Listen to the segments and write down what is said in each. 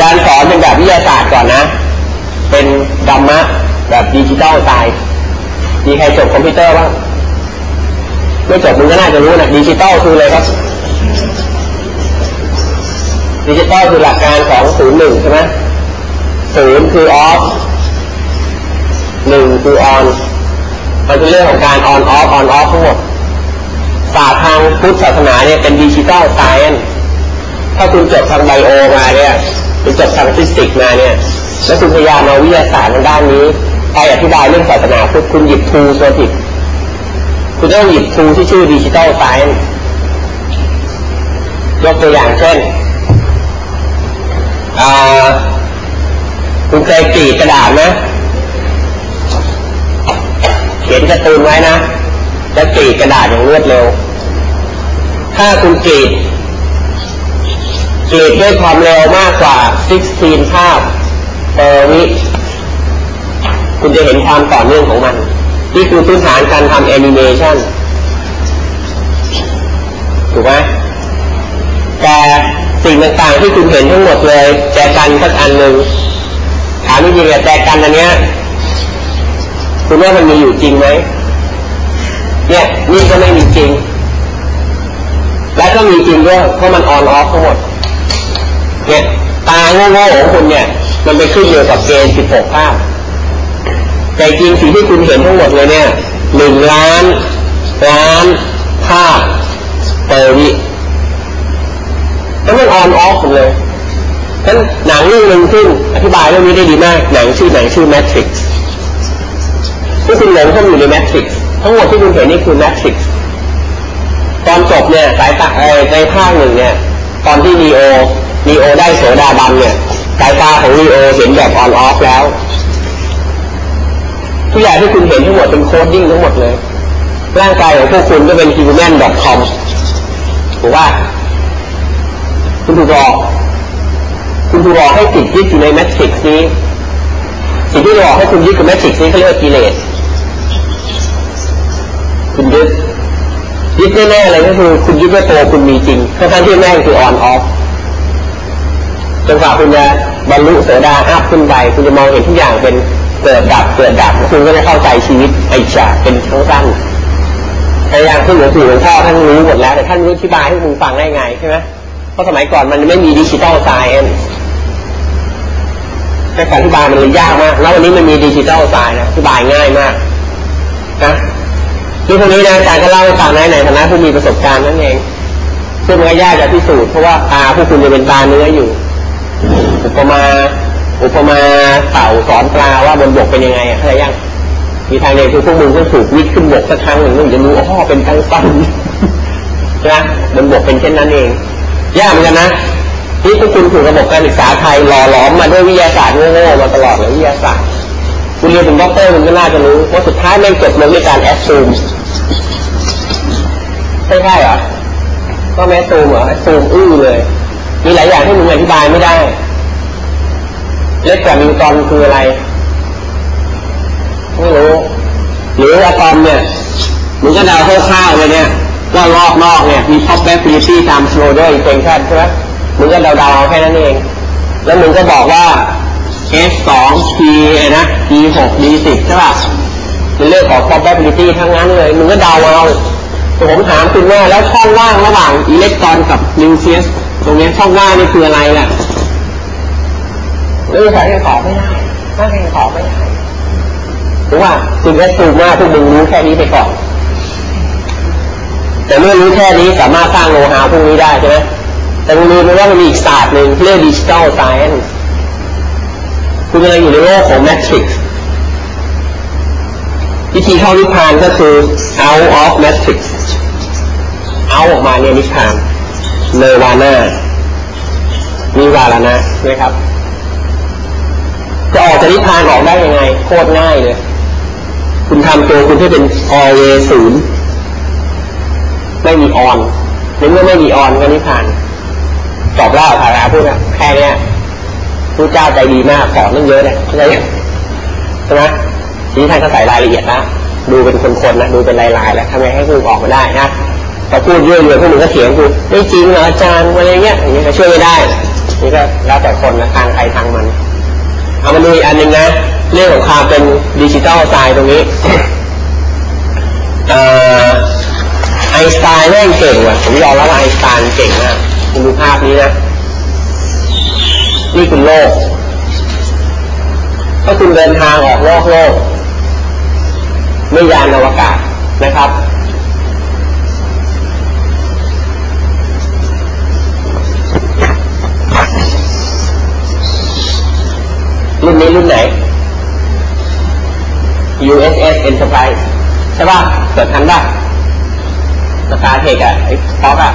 การสอนเป็นแบบวิทยาศาสตร์ก่อนนะ เป็นธรรมะแบบดิจิตอลตายมีใครจบคอมพิวเตอร์บ้างไม่จบมึงก็น่าจะรู้นะดิจิตอลคืออะไรครับ ดิจิตอลคือหลักการของศูนย์หนึ่งใช่ไหมศูนย์คือ off หนึ่งคือ on มันเป็นเรื่องของการ on off on off ทั้งหมดศาสตร์ทางพุทธศาสนาเนี่ยเป็น digital scienceถ้าคุณจบทาง bio มาเนี่ย คุณจบทางฟิสิกส์มาเนี่ยแล้วคุณพยายามเอาวิทยาศาสตร์ทางด้านนี้ไปอธิบายเรื่องศาสนาพุทธคุณหยิบ tool ตัวผิดคุณต้องหยิบ tool ที่ชื่อ digital science ยกตัวอย่างเช่นคุณเคยกรีดกระดาษไหมเขียนการ์ตูนไว้นะแล้วกรีดกระดาษอย่างรวดเร็ว ถ้าคุณกรีด กรีดด้วยความเร็วมากกว่า 16 ภาพต่อวิคุณจะเห็นความต่อเนื่องของมัน นี่คือพื้นฐานการทำแอนิเมชันถูกไหมแต่สิ่งต่างๆที่คุณเห็นทั้งหมดเลย แจกันสักอันหนึ่งถามจริงๆแจกันอันเนี้ยคุณว่ามันมีอยู่จริงไหมเนี่ยนี่ก็ไม่มีจริง และก็มีจริงด้วยเพราะมันออนออฟทั้งหมด เนี่ยตาโง่ๆของคุณเนี่ย มันไปขึ้นอยู่กับเกณฑ์16ภาพ แต่จริงสิ่งที่คุณเห็นทั้งหมดเลยเนี่ยหนึ่งล้านล้านภาพเปอร์วิแล้วมันออนออฟเลยฉะนั้นหนังเรื่องหนึ่งซึ่งอธิบายเรื่องนี้ได้ดีมาก หนังชื่อหนังชื่อ Matrix ที่คุณหลงเข้าอยู่ใน Matrix ทั้งหมดที่คุณเห็นนี่คือ Matrix ตอนจบเนี่ยสายตาในภาคหนึ่งเนี่ย ตอนที่นีโอ นีโอได้โสดาบันเนี่ยสายตาของนีโอเห็นแบบ on off แล้วทุกอย่างที่คุณเห็นทั้งหมดเป็น coding ทั้งหมดเลย ร่างกายของพวกคุณก็เป็น human.com ถูกป่าว คุณถูกหลอก คุณถูกหลอกให้ติดยึดอยู่ใน Matrix นี้ สิ่งที่หลอกให้คุณยึดกับ Matrix นี้เขาเรียกว่ากิเลส คุณยึดยึดแน่ๆเลยก็คือ คุณยึดว่าตัวคุณมีจริงทั้งที่แม่งคือ on off จนกว่าคุณจะบรรลุโสดา up ขึ้นไปคุณจะมองเห็นทุกอย่างเป็นเกิดดับเกิดดับคุณก็จะเข้าใจชีวิตไอ้ฉาเป็นทั้งสั้นพยายามขึ้นหลวงปู่หลวงพ่อท่านรู้หมดแล้วแต่ท่านรู้อธิบายให้คุณฟังได้ไงใช่ไหมเพราะสมัยก่อนมันไม่มี digital scienceแต่การอธิบายมันเลยยากมาก แล้ววันนี้มันมีดิจิตอลไซน์นะอธิบายง่ายมากนะที่พวกนี้นะอาจารย์ก็เล่าให้ฟังในในฐานะผู้มีประสบการณ์นั่นเองซึ่งมันก็ยากจะพิสูจน์เพราะว่าตาพวกคุณจะเป็นตาเนื้ออยู่ อุปมาอุปมาเต่าสอนปลาว่าบนบกเป็นยังไงอะเข้าใจยังมีทางเดียวคือพวกมึงต้องถูกวิทย์ขึ้นบกสักครั้งหนึ่งมึงจะรู้อ๋อเป็นทั้งสั้นใช่ไหมบนบกเป็นเช่นนั้นเองยากเหมือนกันนะที่พวกคุณถูกระบบการศึกษาไทยหล่อหลอมมาด้วยวิทยาศาสตร์โง่ๆมาตลอดเลยวิทยาศาสตร์คุณเรียนถึงด็อกเตอร์คุณก็น่าจะรู้ว่าสุดท้ายแม่งจบลงด้วยการ assume ใช่ใช่เหรอก็ assume เหรอ assume อื้อเลย มีหลายอย่างที่มึงอธิบายไม่ได้ เล็กกว่านิวตอนคืออะไรไม่รู้หรืออะตอมเนี่ยมึงก็เดาคร่าวๆเลยเนี่ยว่ารอบนอกเนี่ยมี probability ตาม Schroeder equation ใช่ไหมมึงก็เดาๆแค่นั้นเอง แล้วมึงก็บอกว่า S สอง P นะ P หก D สิบใช่ป่ะเป็นเรื่องของ probability ทั้งนั้นเลย มึงก็เดาเอาแต่ผมถามคุณว่าแล้วช่องว่างระหว่างอิเล็กตรอนกับนิวเคลียส ตรงนี้ช่องว่างนี่คืออะไรล่ะเออใครจะตอบไม่ได้ถ้าใครจะตอบไม่ได้ถูกป่าวคุณแค่ assume มากพวกมึงรู้แค่นี้ไปก่อนแต่เมื่อรู้แค่นี้สามารถสร้างโลหะพวกนี้ได้ใช่ไหมแต่คุณรู้ไหมว่ามันมีอีกศาสตร์หนึ่งเรียก digital science คุณกำลังอยู่ในโลกของ Matrix วิธีเข้านิพพานก็คือ out of matrix out ออกมาเนี่ยนิพพาน เนวานามีวาลนะนะครับ จะออกจากนิพพานออกได้ยังไง โคตรง่ายเลย คุณทำตัวคุณให้เป็น always ศูนย์ไม่มีออนในเมื่อไม่มีออนก็นิพพานจบแล้วถาราพูดนะแค่เนี้ยผู้เจ้าใจดีมากสอนเรื่องเยอะเลยเข้าใจใช่ไหมทีนี้ท่านก็ใส่รายละเอียดนะดูเป็นคนๆนะดูเป็นลายๆแล้วทำไงให้พูดออกมาได้นะ พอพูดเยอะๆพวกมึงก็เถียงกูไม่จริงเหรออาจารย์อะไรเงี้ยอย่างเงี้ยก็ช่วยไม่ได้ นี่ก็แล้วแต่คนนะทางใครทางมัน เอามาดูอีกอันหนึ่งนะ เรื่องของความเป็นดิจิตอลไซด์ตรงนี้ไอสไตน์แม่งเก่งว่ะผมยอมรับว่าไอสไตน์เก่งมากคุณดูภาพนี้นะนี่คือโลก ถ้าคุณเดินทางออกนอกโลกไม่ยานอวกาศนะครับรุ่ นนี้รุ่นไหน USS Enterprise ใช่ป่ะเกิดทันป่ะสตาร์เทคอะไอ้พ็อกอะ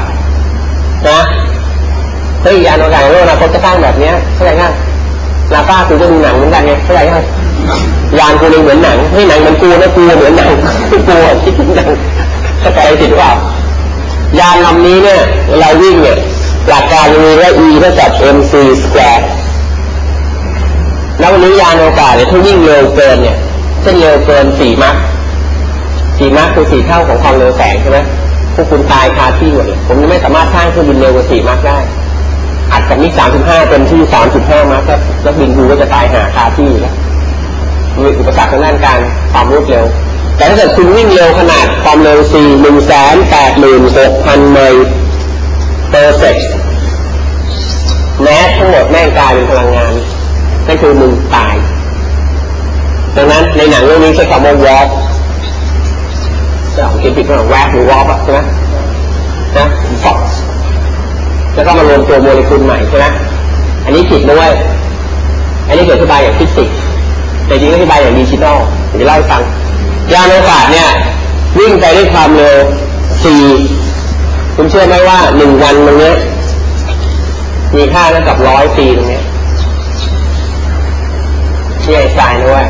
นะเฮ้ยยานอวกาศโลกนะเขาจะสร้างแบบเนี้ยเข้าใจง่ายลาป้าคุณก็ดูหนังเหมือนกันไงเข้าใจง่ายยานกูเลยเหมือนหนังไม่หนังมือนกูนะกูเหมือนหนังกูคิดถึงหนังเข้าใจผิดรือเปล่ายานลำนี้เนี่ยเวลาวิ่งเนี่ยหลักการมีว่า e เท่ากับ mc square แล้ววันนี้ยานอกาศเนี่ยถ้าวิ่งเร็วเกินเนี่ยเช่นเร็วเกินสี่มัคสี่มัคคือสี่เท่าของความเร็วแสงใช่ไหมพวกคุณตายคาที่หมดเลยผมไม่สามารถสร้างเครื่องบินเร็วกว่าสี่มัคได้ อัดกับมิกสามสิบห้าเต็มที่สามสิบห้ามัคแล้วบินดูก็จะตายหาคาที่แล้วมีอุปสรรคทางด้านการความรวดเร็ว แต่ถ้าเกิดคุณวิ่งเร็วขนาดความเร็วสี่หนึ่งแสนแปดหมื่นหกพันไมล์เปอร์เซกแม้ทั้งหมดแม่งกลายเป็นพลังงาน นั่นคือมึงตายดังนั้นในหนังเรื่องนี้ใช้คำว่าวอล์กจะเขียนผิดว่าแวกหรือวอล์กใช่ไหมนะฟอกแล้วก็มารวมตัวโมเลกุลใหม่ใช่ไหมอันนี้ผิดด้วย อันนี้เกิดอธิบายอย่างฟิสิกส์แต่จริงอธิบายอย่างดิจิทัลเดี๋ยวเล่าให้ฟังยานอวกาศเนี่ยวิ่งไปด้วยความเร็วสี่คุณเชื่อไหมว่าหนึ่งวันตรงนี้มีค่าเท่ากับร้อยปีตรงนี้ ที่อ้สายนะว่า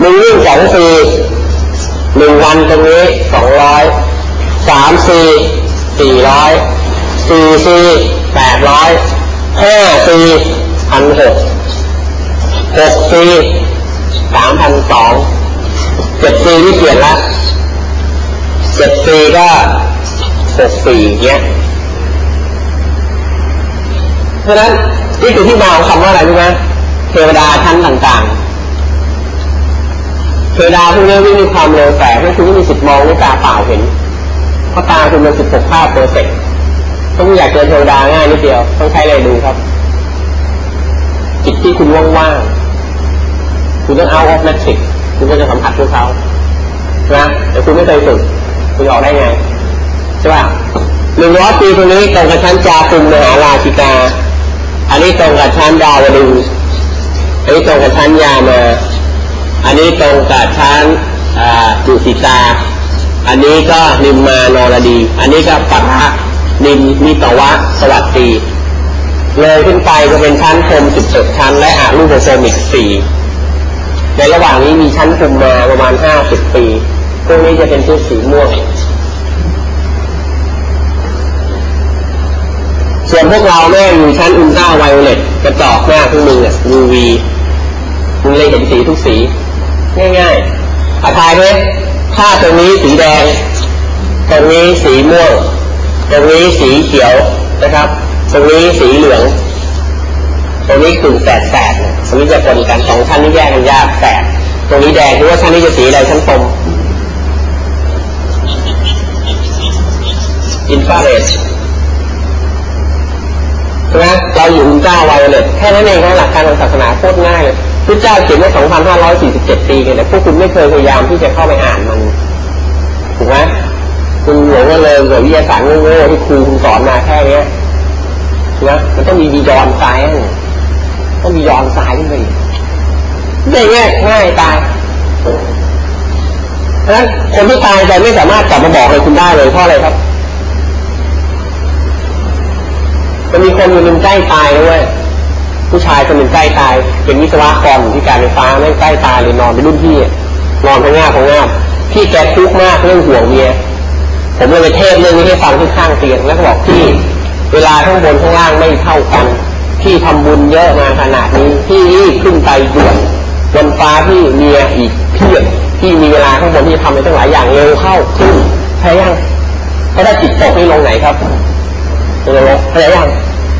หนึ่งวิ่งสองสี่หนึ่งวันตรงนี้สองร้อยสามสี่สี่ร้อยสี่สี่แปดร้อยห้าสี่พันหกหกสี่สามพันสองเจ็ดสี่ที่เปลี่ยนละเจ็ดสี่ก็หกสี่เงี้ยเพราะฉะนั้นนี่คือที่มาของคำว่าอะไรรู้ไหม เทวดาชั้นต่างๆ เทวดาพวกนี้มีความเร็วแสงให้คุณไม่มีสิทธิ์มองด้วยตาเปล่าเห็น เพราะตาคุณเป็นสิบหกภาพเปอร์เซ็นต์ต้องอยากเจอเทวดาง่ายนิดเดียว ต้องใช้อะไรดูครับ จิตที่คุณว่างๆ คุณต้องเอาออฟแมทริกคุณก็จะสัมผัสพวกเขานะแต่คุณไม่เคยฝึกคุณออกได้ไงใช่ป่ะหนึ่งร้อยปีตรงนี้ตรงกับชั้นจาคุมมหาราชิกา อันนี้ตรงกับชั้นดาวดึง อันนี้ตรงกับชั้นยามา อันนี้ตรงกับชั้นจุสิตา อันนี้ก็นิมมานรดี อันนี้ก็ปัทะนิมมิตวะ สวัสดีเลยขึ้นไปจะเป็นชั้นพรมสิบเจ็ดชั้น และอารูปโซมิกสี่ในระหว่างนี้มีชั้นคุมมาประมาณห้าสิบปี พวกนี้จะเป็นชุดสีม่วงส่วนพวกเราแม่อยู่ชั้นอุลตราไวโอเลตกระจอกหน้าพวกมึงอะ UV มึงเลยเห็นสีทุกสี ง่ายๆอาทายไหมถ้าตรงนี้สีแดง ตรงนี้สีม่วง ตรงนี้สีเขียวนะครับ ตรงนี้สีเหลือง ตรงนี้กลุ่มแสดแสดตรงนี้จะปนกันสองชั้นนี้แยกกันยากแสดตรงนี้แดงคือว่าชั้นนี้จะสีอะไรชั้นตรงอินฟราเรดใช่ไหมเราอยู่อุลตราไวโอเลตแค่นั้นเองนะหลักการทางศาสนาโคตรง่ายเลย พระเจ้าเขียนไว้2,547 ปีเลยแต่พวกคุณไม่เคยพยายามที่จะเข้าไปอ่านมันถูกไหมคุณหลงก็เลยกับวิทยาศาสตร์โง่ๆที่ครูคุณสอนมาแค่เนี้ยนะมันต้องมี beyond science ต้องมี beyond science ขึ้นไปอีกได้ง่ายง่ายตายเพราะฉะนั้นคนที่ตายใจไม่สามารถกลับมาบอกอะไรคุณได้เลยเพราะอะไรครับมันมีคนอยู่หนึ่งใกล้ตายด้วย ผู้ชายคนหนึ่งใกล้ตาย เป็นวิศวกรที่การไฟฟ้าไม่ใกล้ตายเลยนอนเป็นรุ่นพี่นอนพังงาพังงาพี่แกทุกข์มากเรื่องห่วงเมียผมเลยไปเทศเรื่องนี้ให้ฟังที่ข้างเตียงแล้วก็บอกพี่ เวลาข้างบนข้างล่างไม่เท่ากันพี่ทำบุญเยอะมาขนาดนี้พี่รีบขึ้นไปด่วนบนฟ้าพี่เมียอีกเพียบพี่มีเวลาข้างบนที่ทำไปตั้งหลายอย่างเร็วเข้าขึ้นใช่ยังถ้าได้จิตตกนี่ลงไหนครับลงเข้าใจยัง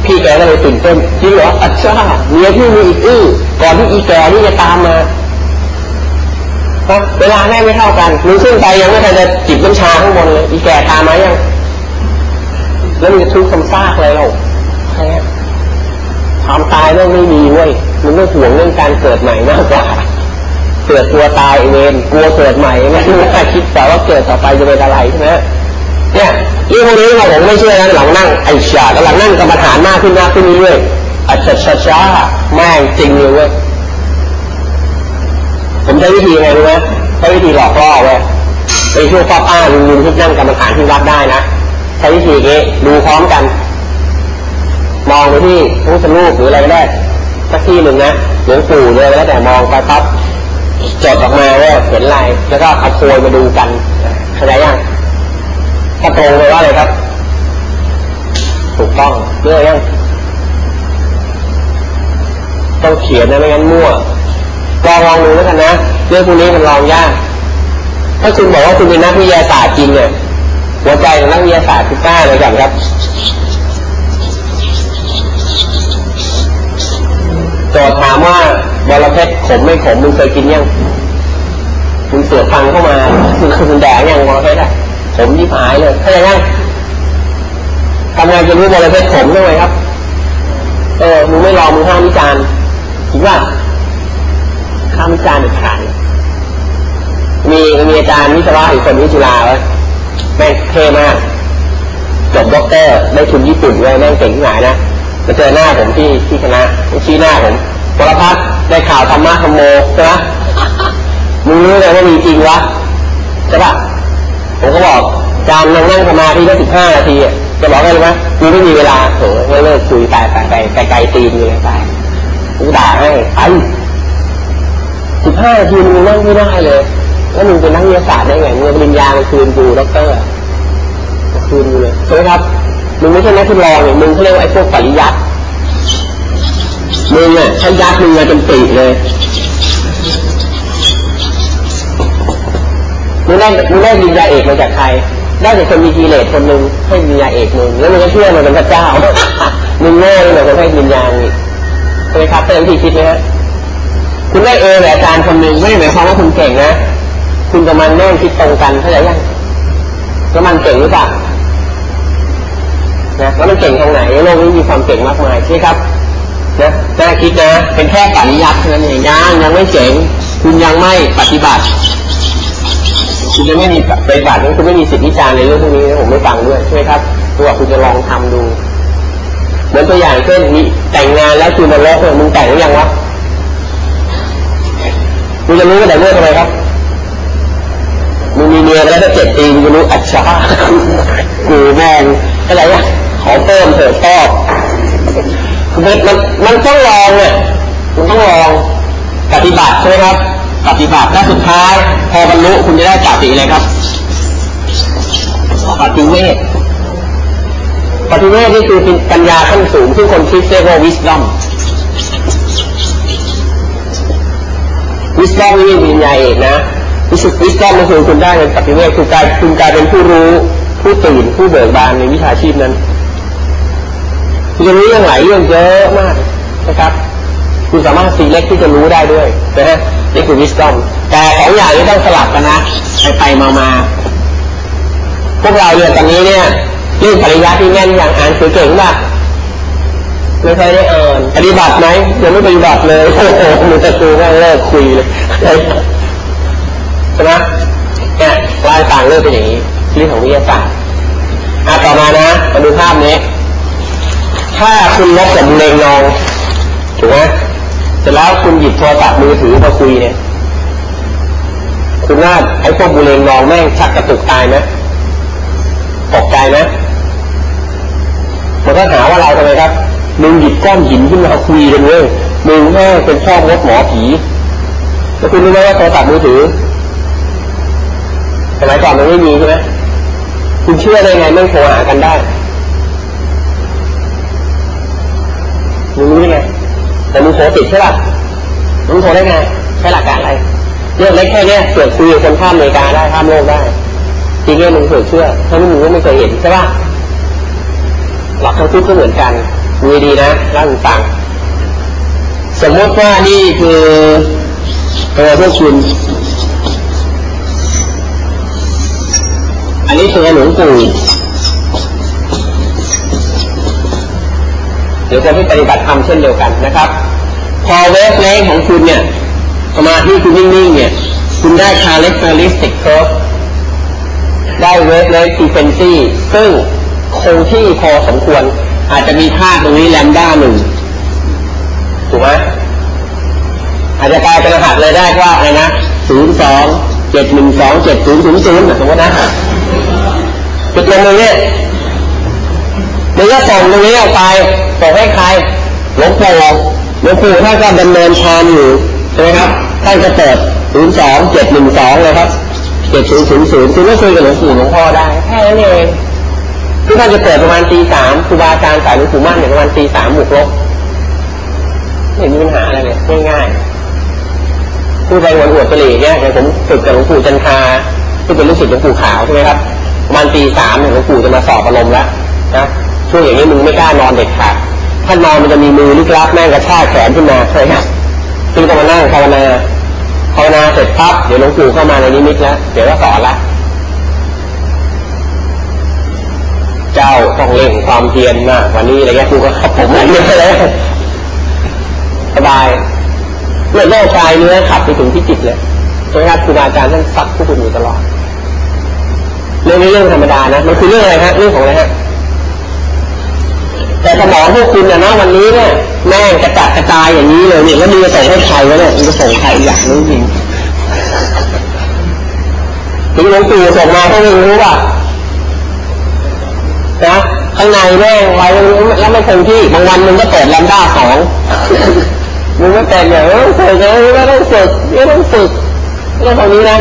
พี่แกก็เลยตื่นเต้นจริงเหรออัจฉริยะเมียพี่มีอีกอื้อก่อนที่อีแกนี่จะตามมาเวลาแม่ไม่เท่ากันมึงขึ้นไปยังไม่ทันจะจิบน้ำชาข้างบนเลยอีแกตามมายังแล้วมึงจะทุกข์คำซากเลยเราใช่ความตายเรื่องไม่มีเว้ยมึงก็ห่วงเรื่องการเกิดใหม่มากกว่าเกิดตัวตายเวรกลัวเกิดใหม่ไม่ไม่คิดแต่ว่าเกิดต่อไปจะเป็นอะไรใช่ไหมเนี่ย ยี่พวกนี้เราผมไม่เชื่อนะหลังนั่งไอ้ชาแล้วหลังนั่งกรรมฐานมากขึ้นมากขึ้นเรื่อยๆอัจฉริยะแม่งจริงเลยเว้ยผมใช้วิธีไงรู้ไหมใช้วิธีหลอกล่อเว้ยไปช่วยป้าป้าลุงลุงที่นั่งกรรมฐานที่วัดได้นะใช้วิธีนี้ดูพร้อมกัน มองไปที่พระพุทธรูปหรืออะไรก็ได้สักที่หนึ่งนะหลวงปู่เลยแล้วแต่มองไปปั๊บจดออกมาว่าเห็นอะไรแล้วก็เอาโพยมาดูกันเข้าใจยัง ถ้าตรงเลยว่าอะไรครับ ถูกต้องเรื่องยังต้องเขียนนะไม่งั้นมั่วลองลองดูแล้วกันนะเรื่องพวกนี้มันลองยาก ถ้าคุณบอกว่าคุณเป็นนักวิทยาศาสตร์จริงเนี่ยหัวใจของนักวิทยาศาสตร์คือกล้าเลยกันครับโจทย์ถามว่าบอลเพชรขมไม่ขมมึงเคยกินยังมึงเสือฟังเข้ามาคุณแดงยังบอลเพชรอะ ขมยิ่หายเลยเข้าใจยังทำงานจะรู้บอลเพชรขมด้วยครับ เออมึงไม่ลองมึงห้ามวิจารณ์คิดว่าข้ามวิจารณ์เด็ดขาดมีมีอาจารย์วิศวะอีกคนวิจุฬาไว้แม่งเท่มากจบด็อกเตอร์ได้ทุนญี่ปุ่นด้วยแม่งเก่งที่ไหนนะมาเจอหน้าผมที่ที่คณะชี้หน้าผมปรพัฒได้ข่าวธรรมะธรรมโมใช่ไหมมึงรู้เลยว่ามีจริงวะใช่ปะ ผมก็บอกจานนั่งนั่งสมาธิแค่สิบห้านาทีจะบอกได้ไหมกูไม่มีเวลาโถไม่เลิกคุยไปไปไปไกลๆตีนเลยไปกูด่าให้ไปสิบห้านาทีมึงนั่งไม่ได้เลยแล้วมึงเป็นนักวิทยาศาสตร์ได้ไงมึงปริญญามาคืนกูด็อกเตอร์คืนกูเลยใช่ไหมครับมึงไม่ใช่นักทดลองเนี่ยมึงเขาเรียกว่าไอ้พวกปริยัติมึงอะฉันยัดมึงมาจนปีเลย มึงได้มึงได้ปริญญาเอกมาจากใครได้จากคนมีกิเลสคนหนึ่งให้วิญญาเอกมึงแล้วมึงก็เชื่อมันเป็นพระเจ้ามึงโง่เลยคนให้วิญญาณอีกใช่ไหมครับเป็นวิธีคิดไหมฮะคุณได้เอแต่อาจารย์คนหนึ่งไม่ได้หมายความว่าคุณเก่งนะคุณกับมันแน่งคิดตรงกันเข้าใจยังแล้วมันเก่งหรือเปล่านะแล้วมันเก่งทางไหนโลกนี้มีความเก่งมากมายใช่ไหมครับนะน่าคิดนะ เป็นแค่ปริยัติเท่านั้นเองยังยังไม่เจ๋ง คุณยังไม่ปฏิบัติ คุณจะไม่มีปฏิบัติคุณไม่มีสิทธิวิจารในเรื่องพวกนี้ผมไม่ฟังด้วยใช่ไหมครับตัวคุณจะลองทำดูเหมือนตัวอย่างเช่นมีแต่งงานแล้วคุณมาลบเนี่ยมึงแต่งหรือยังวะมึงจะรู้ว่าแต่เมื่อทำไมครับมึงมีเมียแล้วถ้าเจ็ดปีมึงจะรู้อัจฉริยะกูแม่งอะไรวะขอเพิ่มเถิดชอบมันมันมันต้องลองเนี่ยมันต้องลองปฏิบัติใช่ไหมครับ ปฏิบัติแล้วสุดท้าย พอบรรลุคุณจะได้จับอีกเลยครับ ปฏิเวธปฏิเวธนี่คือปัญญาขั้นสูงที่คนคิดเรียกว่า wisdom wisdom นี่ปริญญาเอกนะวิสุ wisdom ก็คือคุณได้เป็นปฏิเวธคือการคุณกลายเป็นผู้รู้ ผู้ตื่นผู้เบิกบานในวิชาชีพนั้นคุณจะรู้เรื่องหลายเรื่องเยอะมากนะครับ คุณสามารถสีเล็กที่จะรู้ได้ด้วยนะฮะ นี่คือวิสตอมแต่ของอย่างนี้ต้องสลับกันนะไปไปมามาพวกเราเนี่ยตอนนี้เนี่ยเรื่องปริยัติที่แน่นอย่างอ่านคือเก่งมากไม่เคยได้อ่านปฏิบัติไหมยังไม่ปฏิบัติเลยโอ้โหมือตะกูก็เลิกคุยเลยใช่ไหมเนี่ยลายต่างเลิกเป็นอย่างนี้เรื่องของวิทยาศาสตร์อะต่อมานะมาดูภาพนี้ ถ้าคุณลบกับเลงนองถูกไหม ร็จแล้วคุณหยิบโทรศัพท์มือถือมาคุยเนี่ย คุณว่าไอ้พวกบุเรงนองแม่งชักกระตุกตายไหมตกใจไหมมันก็หาว่าเราทำไมครับมึงหยิบก้อนหินขึ้นมาคุยกันเว้ยมึงแม่เป็นพ่อมดหมอผีแล้วคุณรู้ไหมว่าโทรศัพท์มือถือสมัยก่อนมันไม่มีใช่ไหมคุณเชื่อได้ไงไม่โทรหากันได้มึงรู้ได้ไง แต่มึงโทรติดใช่ป่ะมึงโทรได้ไงใช้หลักการอะไรเรื่องเล็กแค่เนี้เสือกคุยคนข้ามอเมริกาได้ข้ามโลกได้จริงๆมึงเสือกเชื่อถ้ามึงก็ไม่เคยเห็นใช่ป่ะหลักทางพุทธก็เหมือนกันดูดีนะร่างฟังสมมติว่านี่คือตัวพวกคุณอันนี้ตัวหลวงปู่ หรือคนที่ปฏิบัติธรรมเช่นเดียวกันนะครับ พอ wavelength ของคุณเนี่ยสมาธิคุณนิ่งๆเนี่ย คุณได้ characteristic curve ได้ wavelength frequencyซึ่งคงที่พอสมควร อาจจะมีค่าตรงนี้แลมด้าหนึ่งถูกไหมอาจจะกลายเป็นรหัสเลยได้ว่าอะไรนะศูนย์สองเจ็ดหนึ่งสองเจ็ดศูนย์ศูนย์ศูนย์สมมตินะจุดลงตรงนี้ มึงก็ส่งตรงนี้ออกไปส่งให้ใครหลวงปู่หลวงปู่ท่านก็ดำเนินฌานอยู่ใช่ไหมครับท่านจะเปิดศูนย์สองเจ็ดหนึ่งสองเลยครับเจ็ดศูนย์ศูนย์ศูนย์คุณก็คุยกับหลวงปู่หลวงพ่อได้แค่นั้นเองที่ท่านจะเปิดประมาณตีสามครูบาอาจารย์สายหลวงปู่มั่นเนี่ยประมาณตีสามหมุกลบไม่มีปัญหาอะไรเลยง่ายๆพูดไปวันอวดกะหรี่เนี่ยอย่างผมฝึกกับหลวงปู่จันทาที่เป็นลูกศิษย์หลวงปู่ขาวใช่ไหมครับประมาณตีสามเนี่ยหลวงปู่จะมาสอบอารมณ์แล้วนะ ช่วงอย่างนี้มึงไม่กล้านอนเด็ดขาดถ้านอนมันจะมีมือลึกลับแม่งกระชากแขนขึ้นมาใช่ไหมซึ่งต้องมานั่งภาวนาภาวนาเสร็จปั๊บเดี๋ยวหลวงปู่เข้ามาในนิมิตแล้วเดี๋ยวก็สอนละเจ้าต้องเล่งความเพียรมากวันนี้อะไรเงี้ยครูก็ขับผมไรเงี้ยเลยสบายเมื่อโลกกายเนื้อขับไปถึงที่จิตเลยใช่ไหมครับครูบาอาจารย์ท่านซักพวกคุณอยู่ตลอดเรื่องนี้เรื่องธรรมดานะมันคือเรื่องอะไรฮะเรื่องของอะไรฮะ แต่สมองพวกคุณนะวันนี้เนี่ยแม่งกระจัดกระจายอย่างนี้เลยเนี่ยแล้วมีจะส่งให้ใครวะเนี่ยมีจะส่งใครอยากรู้จริงถึงหลวงปู่ส่งมาเขาไม่รู้ป่ะนะข้างในแม่งไว้แล้วไม่คงที่บางวันมึงก็เปิดลำด้าสองมึงก็แต่อย่างนี้ฝึกไม่ต้องฝึกไม่ต้องฝึกเรื่องตรงนี้นะ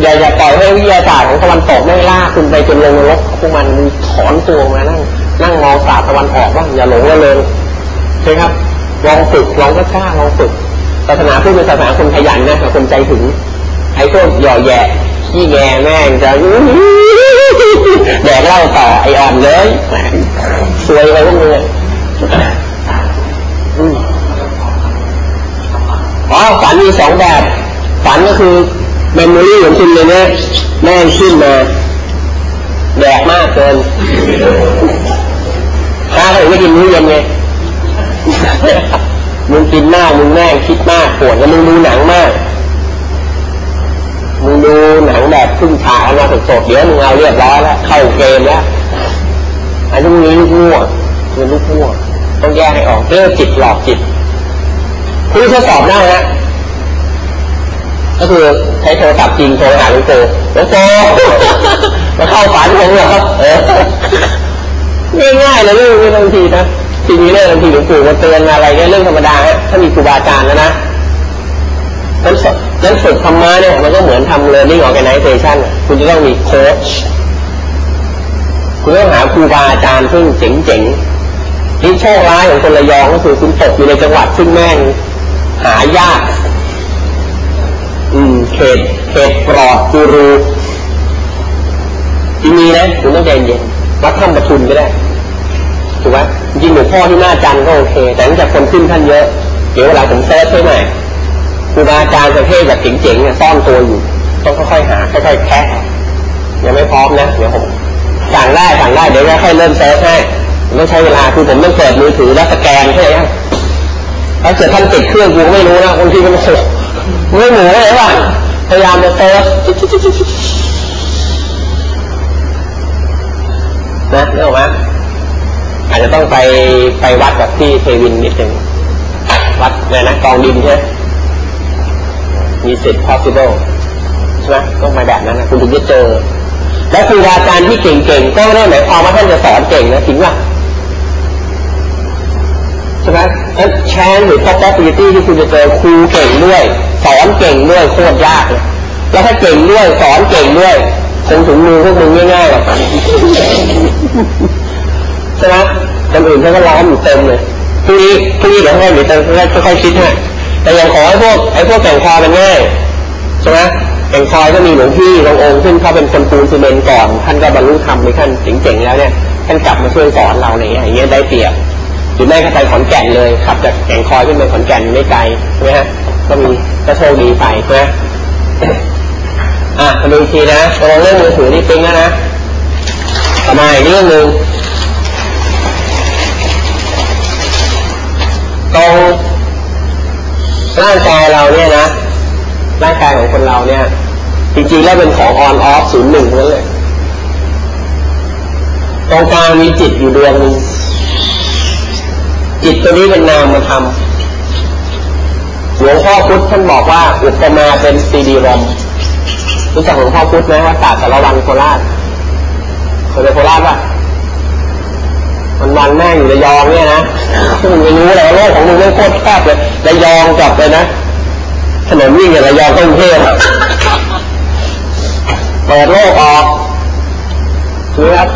อย่าอย่าปล่อยให้วิทยาศาสตร์ของตะวันตกไม่ล่าคุณไปจนลงนรกพวกมันถอนตัวมานั่ง นั่งมองศาสตร์ตะวันออกว่าอย่าหลงละเลยใช่ครับลองฝึกลองก็กล้าลองฝึกศาสนาพูดเป็นศาสนาคนขยันนะคนใจถึงไอ้พวกหย่อแย่ขี้แงแม่งจะแดกเล่าต่อไออ่อนเลยสวยอะไรพวกนี้อ๋อฝันมีสองแบบ ฝันก็คือเมมโมรี่ของคุณเลยเนี่ยแม่งขึ้นมาแดกมากเกินาเขาไม่กินมื้อเย็นไงมึงกินมากมึงแม่งคิดมากปวดแล้วมึงดูหนังมาก มึงดูหนังแบบขึ้นฉากมาสดๆเดี๋ยวมึงเอาเรียบร้อยแล้วเข้าเกมแล้วไอันนี้ลูกมั่วคือลูกมั่วต้องแยกให้ออกเรื่องจิตหลอกจิตคุณทดสอบได้ฮะก็คือใช้โทรศัพท์จริงโทรหาลูกโตลูกโตมาเข้าฝันผมเหรอครับเออ ง่ายๆเลยเรื่องบางทีนะทีนี้เรื่องบางทีหลวงปู่มาเตือนอะไรเนี่ยเรื่องธรรมดาฮะถ้ามีครูบาอาจารย์แล้วนะนั้นนั้นฝึกธรรมะเนี่ยมันก็เหมือนทำ learning organization คุณจะต้องมีโค้ชคุณต้องหาครูบาอาจารย์ซึ่งเจ๋งๆที่โชคร้ายของคนระยองก็คือคุณตกอยู่ในจังหวัดซึ่งแม่งหายาก อืมเขตเขตปลอดกูรูที่มีนะคุณต้องใจเย็น วัดถ้ำประทุนก็ได้ถูกไหมจริงหลวงพ่อที่หน้าจันก็โอเค แต่เนื่องจากคนขึ้นท่านเยอะ เดี๋ยวเวลาผมเซิร์ชให้หน่อยครูบาอาจารย์ประเภทแบบเจ๋งๆเนี่ยซ่อนตัวอยู่ ต้องค่อยๆหาค่อยๆแคะยังไม่พร้อมนะเดี๋ยวผมสั่งได้สั่งได้เดี๋ยวค่อยเริ่มเซิร์ชให้ไม่ใช้เวลาคือผมต้องเปิดมือถือแล้วสแกนใช่ไหมถ้าเกิดท่านติดเครื่องกูก็ไม่รู้นะบางทีมันโหไม่หมูเลยว่าพยายามจะเซิร์ช นะเรื่องไหมอาจจะต้องไปไปวัดกับที่เทวินนิดหนึ่งวัดเนี่ยนะกองดินใช่ไหมมีสิทธิ์ possible ใช่ไหมต้องมาแบบนั้นนะคุณถึงจะเจอ และครูอาจารย์ที่เก่งๆก็ไม่ได้หมายความว่าท่านจะสอนเก่งนะจริงป่ะใช่ไหมนั้นแชร์หรือ possibility ที่คุณจะเจอครูเก่งด้วย สอนเก่งด้วยโคตรยากเลยแล้วถ้าเก่งด้วยสอนเก่งด้วย คงถึงมือพวกมึงง่ายๆหรอกใช่ไหมคนอื่นเขาก็ล้อมอยู่เต็มเลยพรุ่งนี้พรุ่งนี้เดี๋ยวให้เดี๋ยวจะค่อยๆคิดฮะแต่อย่างขอให้พวกไอ้พวกแต่งคอมันง่ายใช่ไหมแต่งคอยก็มีหลวงพี่หลวงองค์ซึ่งเขาเป็นคนปูนซีเมนต์ก่อน ท่านก็บรรลุธรรมในขั้นเจ๋งๆแล้วเนี่ยท่านกลับมาช่วยสอนเราอะไรเงี้ยอย่างเงี้ยได้เปรียบหรือไม่ก็ไปขอนแก่นเลยขับจากแก่งคอยขึ้นไปขอนแก่นไม่ไกลใช่ไหมฮะก็มีก็โชคดีไปใช่ไหม อะมาดูทีนะตรงเรื่องมือถือนี่ปิ๊งแล้วนะต่อมาอีกเรื่องหนึ่งตรงร่างกายเราเนี่ยนะ ร่างกายของคนเราเนี่ย จริงๆแล้วเป็นของออนออฟศูนย์หนึ่งนั่นเลยตรงกลางมีจิตอยู่ดวงนึงจิตตัวนี้เป็นนามมาทำหลวงพ่อพุทธท่านบอกว่าอุปมาเป็นซีดีรอม รู้จักหลวงพ่อพุทธไหมว่าตาสารวังโคราชเคยไปโคราชป่ะมันวันแม่อยู่ระยองเนี่ยนะมึงไม่รู้เลยโลกของมึงไม่โคตรแคบเลยระยองกลับเลยนะถนนวิ่งอย่างระยองกรุงเทพเปิดโลกออกถูกไหมครับ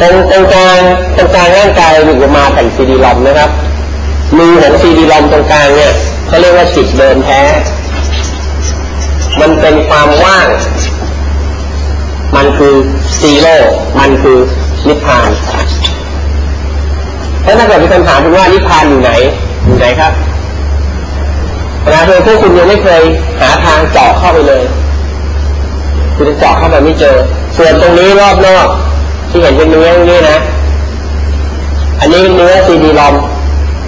ตรงตรงกลางตรงกลางร่างกายอยู่มาแผ่นซีดีลอมนะครับมือของซีดีลอมตรงกลางเนี่ยเขาเรียกว่าจิตเดินแท้ มันเป็นความว่าง มันคือซีโร่มันคือนิพพานถ้าถ้าเกิดมีคำถามคุณว่านิพพานอยู่ไหน อยู่ไหนครับนะเพื่อพวกคุณยังไม่เคยหาทางเจาะเข้าไปเลย คุณจะเจาะเข้าไปไม่เจอ ส่วนตรงนี้รอบนอกที่เห็นเป็นเนื้อนี่นะ อันนี้เนื้อ CD-ROM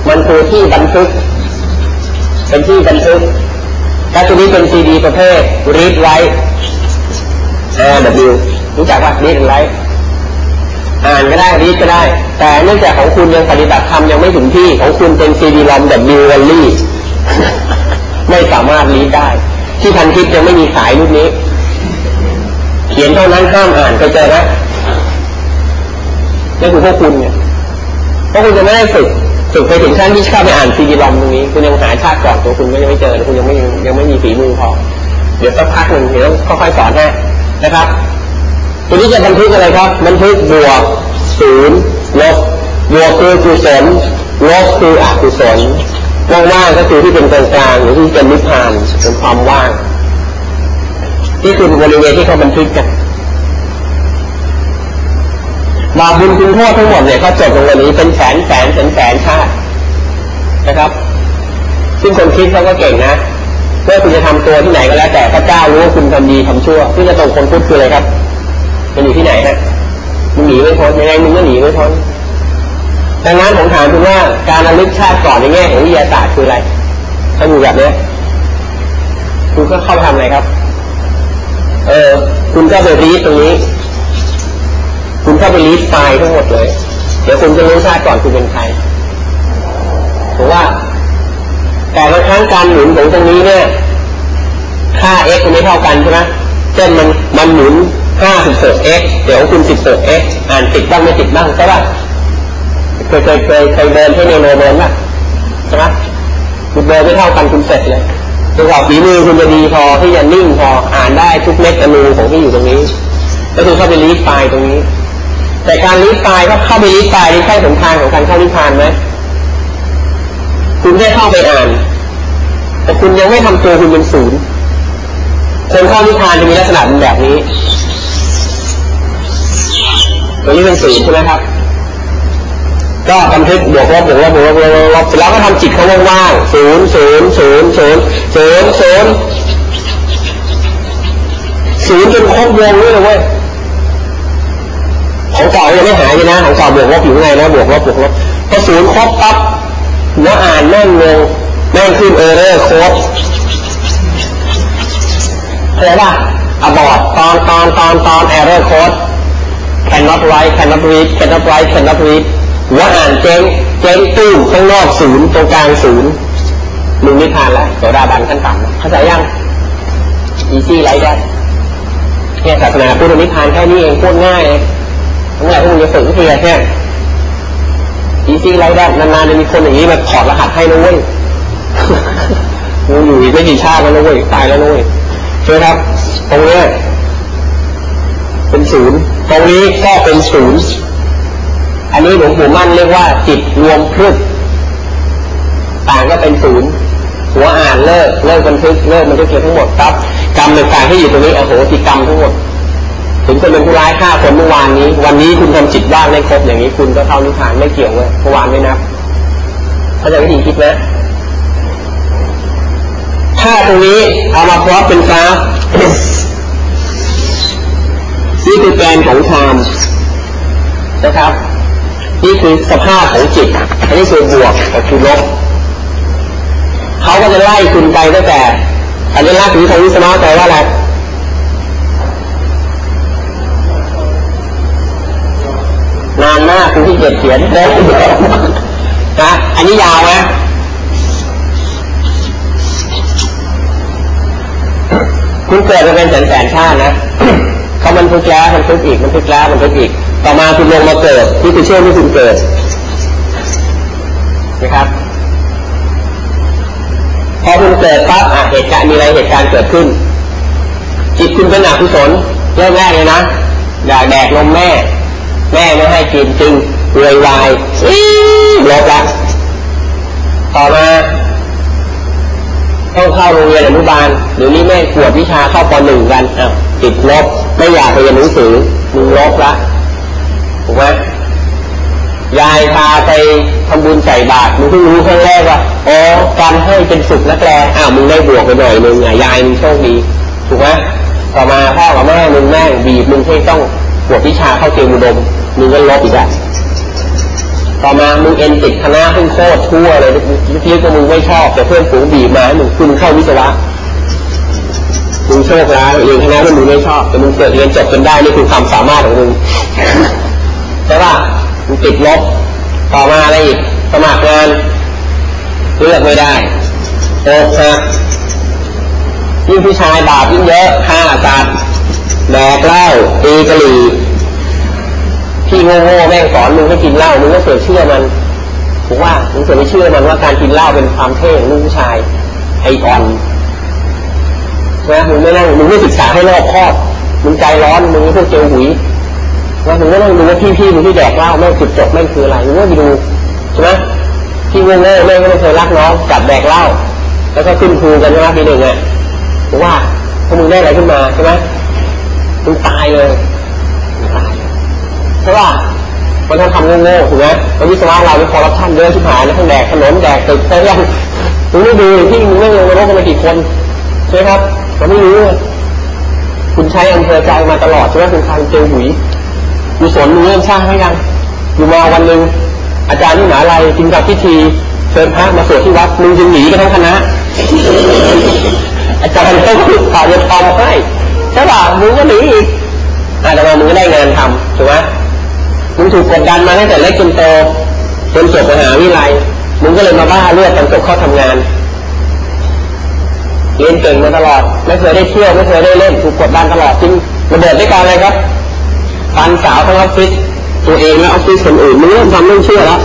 มันคือที่บันทึก เป็นที่บันทึก ถ้าตัวนี้เป็นซีดีประเภท read write RW รู้จักป่าว read write อ่านก็ได้ write ก็ได้ แต่เนื่องจากของคุณยังปฏิบัติธรรมยังไม่ถึงที่ของคุณเป็นซีดีลอม W วัลลี่ไม่สามารถรีดได้ ที่พันทิปยังไม่มีขายรุ่นนี้ เขียนเท่านั้นห้ามอ่านก็เจอนะนี่คือพวกคุณเนี่ยพราะคุณจะไม่ได้ฝึก ฝึกไปถึงขั้นที่เข้าไปอ่านซีดีลอมตรงนี้ คุณยังหาชาติก่อนตัวคุณก็ยังไม่เจอคุณยังไม่ยังไม่มีฝีมือพอเดี๋ยวสักพักหนึ่งเดี๋ยวต้องค่อยๆสอนให้นะครับตัวนี้จะบันทึกอะไรครับ บันทึกบวกศูนย์ลบบวกคือกุศลลบคืออกุศลว่างๆก็คือที่เป็นกลางๆหรือที่เป็นนิพพานเป็นความว่างนี่คือบริเวณที่เขาบันทึกกัน บาปบุญคุณโทษทั้งหมดเนี่ยก็จบลงวันนี้เป็นแสนแสนแสนแสนชาตินะครับ ซึ่งคนคิดเขาก็เก่งนะเมื่อคุณจะทำตัวที่ไหนก็แล้ว แต่พระเจ้ารู้ว่าคุณทำดีทำชั่วที่จะตรงคนพุทธคืออะไรครับ มันอยู่ที่ไหนฮะมันหนีไม่พ้นยังไงมึงก็หนีไม่พ้นดังนั้นผมถามคุณว่าการระลึกชาติก่อนในแง่ของวิทยาศาสตร์คืออะไรถ้าอยู่แบบนี้คุณก็เข้าทำอะไรครับ เออ คุณก็ไปรีดตรงนี้ คุณเข้าไปลิสต์ไฟล์ทั้งหมดเลย เดี๋ยวคุณจะรู้ชาติก่อนคุณเป็นใครผมว่า แต่ละครั้งการหมุนของตรงนี้เนี่ย ค่า x มันไม่เท่ากันใช่ไหมเช่นมันมันหมุน 56 x เดี๋ยวคุณ 16 x อ่านติดบ้างไม่ติดบ้างใช่ป่ะเคยเคยเคยเคยเดินให้เนโนเดินป่ะใช่ไหมคุณเดินไม่เท่ากันคุณเสร็จเลยตัวสอบฝีมือคุณจะดีพอที่จะนิ่งพออ่านได้ทุกเม็ดอนูของที่อยู่ตรงนี้ แล้วคุณเข้าไปรีดไฟล์ตรงนี้ แต่การลิฟตายก็เข้าไปลิฟตายนี่ใช่สำคัญของการเข้านิพพานไหมคุณได้เข้าไปอ่าน แต่คุณยังไม่ทำตัวคุณเป็นศูนย์คนเข้านิพพานจะมีลักษณะเป็นแบบนี้ตัวนี้เป็นศูนย์ใช่ไหมครับ ก็บันทึกบวกลบบวกลบบวกลบบวกลบเสร็จแล้วก็ทำจิตเขาว่างๆศูนย์ศูนย์ศูนย์ศูนย์ศูนย์ศูนย์ศูนย์จนครบวงด้วยเลยเว้ย ของเก่ายังไม่หายเลยนะของเก่าบวกลบอยู่ไงนะบวกลบบวกลบพอศูนย์ครบปั๊บเนื้ออ่านแม่งงงแม่งขึ้น error code เข้าใจป่ะอบอดตอนตอนตอนตอน error code cannot write cannot read cannot write cannot read หัวอ่านเจ๊งเจ๊งตู้ข้างนอกศูนย์ตรงกลางศูนย์มึงไม่ทานแล้วโสดาบันขั้นต่ำเข้าใจยัง easy ไรได้เนี่ยศาสนาพุทธนิพพานแค่นี้เองโคตรง่ายเลย ทั้งหลายพวกมึงจะฝึกวิทยาแค่อีซี่ไรได้นานๆจะมีคนอย่างนี้มาถอดรหัสให้นะเว้ยมึงอยู่อีกไม่กี่ชาติแล้วนะเว้ยตายแล้วนะเว้ยใช่ไหมครับ ตรงนี้เป็นศูนย์ตรงนี้ก็เป็นศูนย์อันนี้หลวงปู่มั่นเรียกว่าจิตรวมพลึกต่างก็เป็นศูนย์หัวอ่านเลิกเลิกบันทึกเลิกบันทึกทั้งหมดครับกรรมต่างๆที่อยู่ตรงนี้โอ้โหติกรรมทั้งหมด ถึงจะเป็นผู้ร้ายฆ่าคนเมื่อวานนี้ วันนี้คุณทำจิตว่างได้ครบอย่างนี้คุณก็เข้านิพพานไม่เกี่ยวเลยเมื่อวานไม่นับเข้าใจวิธีคิดไหมถ้าตรงนี้เอามาพลอตเป็นกรานี่คือแกนของฌานนะครับ นี่คือสภาพของจิต อันนี้คือบวกกับคือลบเขาก็จะไล่คุณไปตั้งแต่อันนี้ลักษณ์ของวิศวะแปลว่าอะไรนาน มากคุณที่เกียดเขียนแล้วนะอันนี้ยาวนะคุณเกิดมาเป็นแสนแสนชาตินะเขามันทุกแล้วมันทุกอีกมันทุกแล้วมันทุกอีก ต่อมาคุณลงมาเกิดนี่คือช่วงที่คุณเกิดนะครับพอคุณเกิดปั๊บเหตุการณ์มีอะไรเหตุการณ์เกิดขึ้น จิตคุณเป็นอกุศลเริ่มแรกเลยนะอยากแดกนมแม่ แม่ไม่ให้กินจึงเรยวายลบละต่อมาต้องเข้าโรงเรียนอนุบาลหรือนี่แม่ขวดวิชาเข้าปหนึ่งกันอะติดลบไม่อยากเรียนหนังสือมึงลบละถูกไหมยายพาไปทำบุญใส่บาตรมึงเพิ่งรู้ครั้งแรกว่าอ๋อการให้เป็นสุขนักแลอ้าวมึงได้บวกไปหน่อยนึงอะยายมึงโชคดีถูกไหมต่อมาพ่อกับแม่มึงแม่บีบมึงให้ต้องปวดวิชาเข้าเตรียมอุดม มึงก็ลบอีกอะต่อมามึงเอ็นติดคณะเพิ่งโคตรทั่วเลยลึกๆก็มึงไม่ชอบแต่เพื่อนฝูงบีบมาให้มึงคุณเข้าวิศวะมึงโชคร้ายเรียนคณะที่มึงไม่ชอบแต่มึงเกิดเรียนจบจนได้นี่คือความสามารถของมึงใช่ป่ะมึงติดลบต่อมาอะไรอีกสมัครงานเลือกไม่ได้โอ้ฮะยิ่งผู้ชายบาปยิ่งเยอะฆ่าสัตว์แดกเหล้าตีกะหรี่ พี่โง่ๆแม่งสอนมึงให้กินเหล้ามึงก็เสือเชื่อมันผมว่ามึงเสือไม่เชื่อมันว่าการกินเหล้าเป็นความเท่ของลูกผู้ชาย ไออ่อนนะมึงไม่นั่งมึงไม่ศึกษาให้รอบคอบมึงใจร้อนมึงพวกเจลหุยว่ามึงไม่ต้องดูว่าพี่พี่มึงที่แดกเหล้าแม่จุดจบแม่งคืออะไรมึงก็ไปดูใช่ไหมพี่โง่ๆแม่งก็ไม่เคยรักน้องจับแดกเหล้าแล้วก็ขึ้นครูกันใช่ไหมปีหนึ่งอะผมว่าพวกมึงได้อะไรขึ้นมาใช่ไหมมึงตายเลย ใช่ป่ะมันต้องทำโง่ๆถูกไหมแล้ววิศวะเราเป็นคอร์รัปชันเยอะชิบหายแล้วทั้งแดกถนนแดกตึกใช่ยังมึงไม่ดูที่มึงไม่ลงนรกกันมากี่คนใช่ไหมครับเราไม่รู้คุณใช้อำเภอใจมาตลอดใช่ไหมคุณทางเจอหุยกุศลมึงเริ่มสร้างไหมยังอยู่มาวันหนึ่งอาจารย์ที่หนาลัยจริงกับพิธีเชิญพระมาสวดที่วัดมึงจึงหนีกันทั้งคณะ อาจารย์ต้องผ่าจะทำให้ใช่ป่ะมึงก็หนีอีกอาจจะมามึงก็ได้งานทำถูกไหม มึงถูกกดดันมาตั้งแต่เล็กจนโตจนจบมหาวิทยาลัยมึงก็เลยมาบ้าเลือดตอนจบเข้าทำงานเรียนเก่งมาตลอด ไม่เคยได้เที่ยวไม่เคยได้เล่นถูกกดดันตลอดจริงระเบิดด้วยการอะไรครับฟันสาวทั้งออฟฟิศตัวเองและออฟฟิศคนอื่นมึงเริ่มทำเรื่องเชื่อแล้ว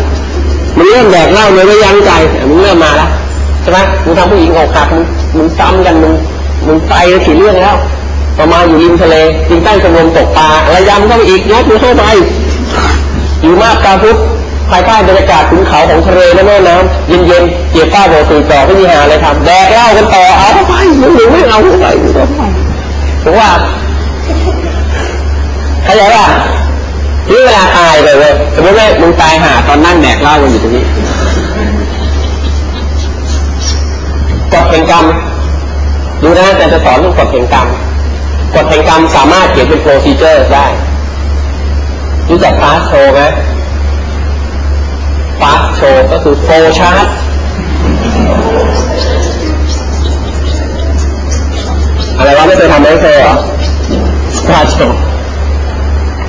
มึงเริ่มแดกเหล้าเลยไม่ยั้งใจมึงเริ่มมาแล้วใช่ไหมมึงทำผู้หญิงอกหักมึงมึงซ้ำกันมึงมึงไปกี่เรื่องแล้วประมาณอยู่ริมทะเลจิงใต้ชมรมตกปลาระยำเข้าไปอีกยกมือเข้าไป อยู่มากกาพุทธภายใต้บรรยากาศขุนเขาของทะเลและแม่น้ำเย็นๆเกี่ยวป้าโบสีต่อไม่มีหาอะไรทำแดกเหล้ากันต่อเอาไปมึงไม่เอาไปผมว่าเข้าใจป่ะนี่เวลาตายเลยเว้ยสมมติว่ามึงตายหาตอนนั่งแดกเหล้ากันอยู่ตรงนี้กฎแห่งกรรมดูนะอาจารย์จะสอนเรื่องกฎแห่งกรรมกฎแห่งกรรมสามารถเขียนเป็นโปรซีเจอร์ได้ รู้จักฟาสโชไหมฟาสโชก็คือโฟชาร์ตอะไรวะไม่เคยทำไม่เคยเหรอฟาสโช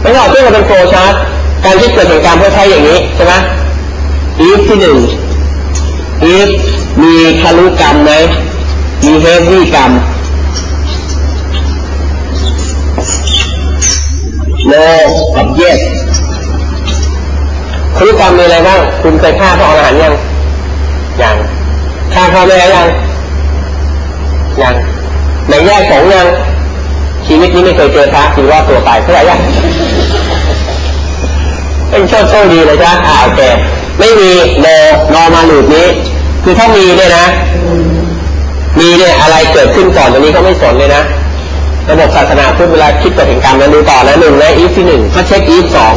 ไม่ว่าที่มันเป็นโฟชาร์ตการที่เกิดเหตุการณ์เพื่อใช้อย่างนี้ใช่ไหมอีฟที่หนึ่งอีฟมีทะลุกรรมไหมมีเฮฟวี่กรรม โนกับเยสพฤติกรรมมีอะไรบ้าง คุณเคยฆ่าพ่ออรหันยัง ยัง ฆ่าพ่อแม่ยัง ยังในแยกของยัง ชีวิตนี้ไม่เคยเจอพระคือว่าตัวตายเท่าไหร่ยังเป็นโชคโชคดีเลยจ้าอ่าโอเคไม่มีโนนอมาหลุดนี้ คือถ้ามีเนี่ยนะ มีเนี่ยอะไรเกิดขึ้นก่อนตรงนี้ก็ไม่สนเลยนะ ระบบศาสนาพุทธเวลาคิดกฎแห่งกรรมนะดูต่อนะหนึ่งนะอีฟที่หนึ่งก็เช็คอีฟสอง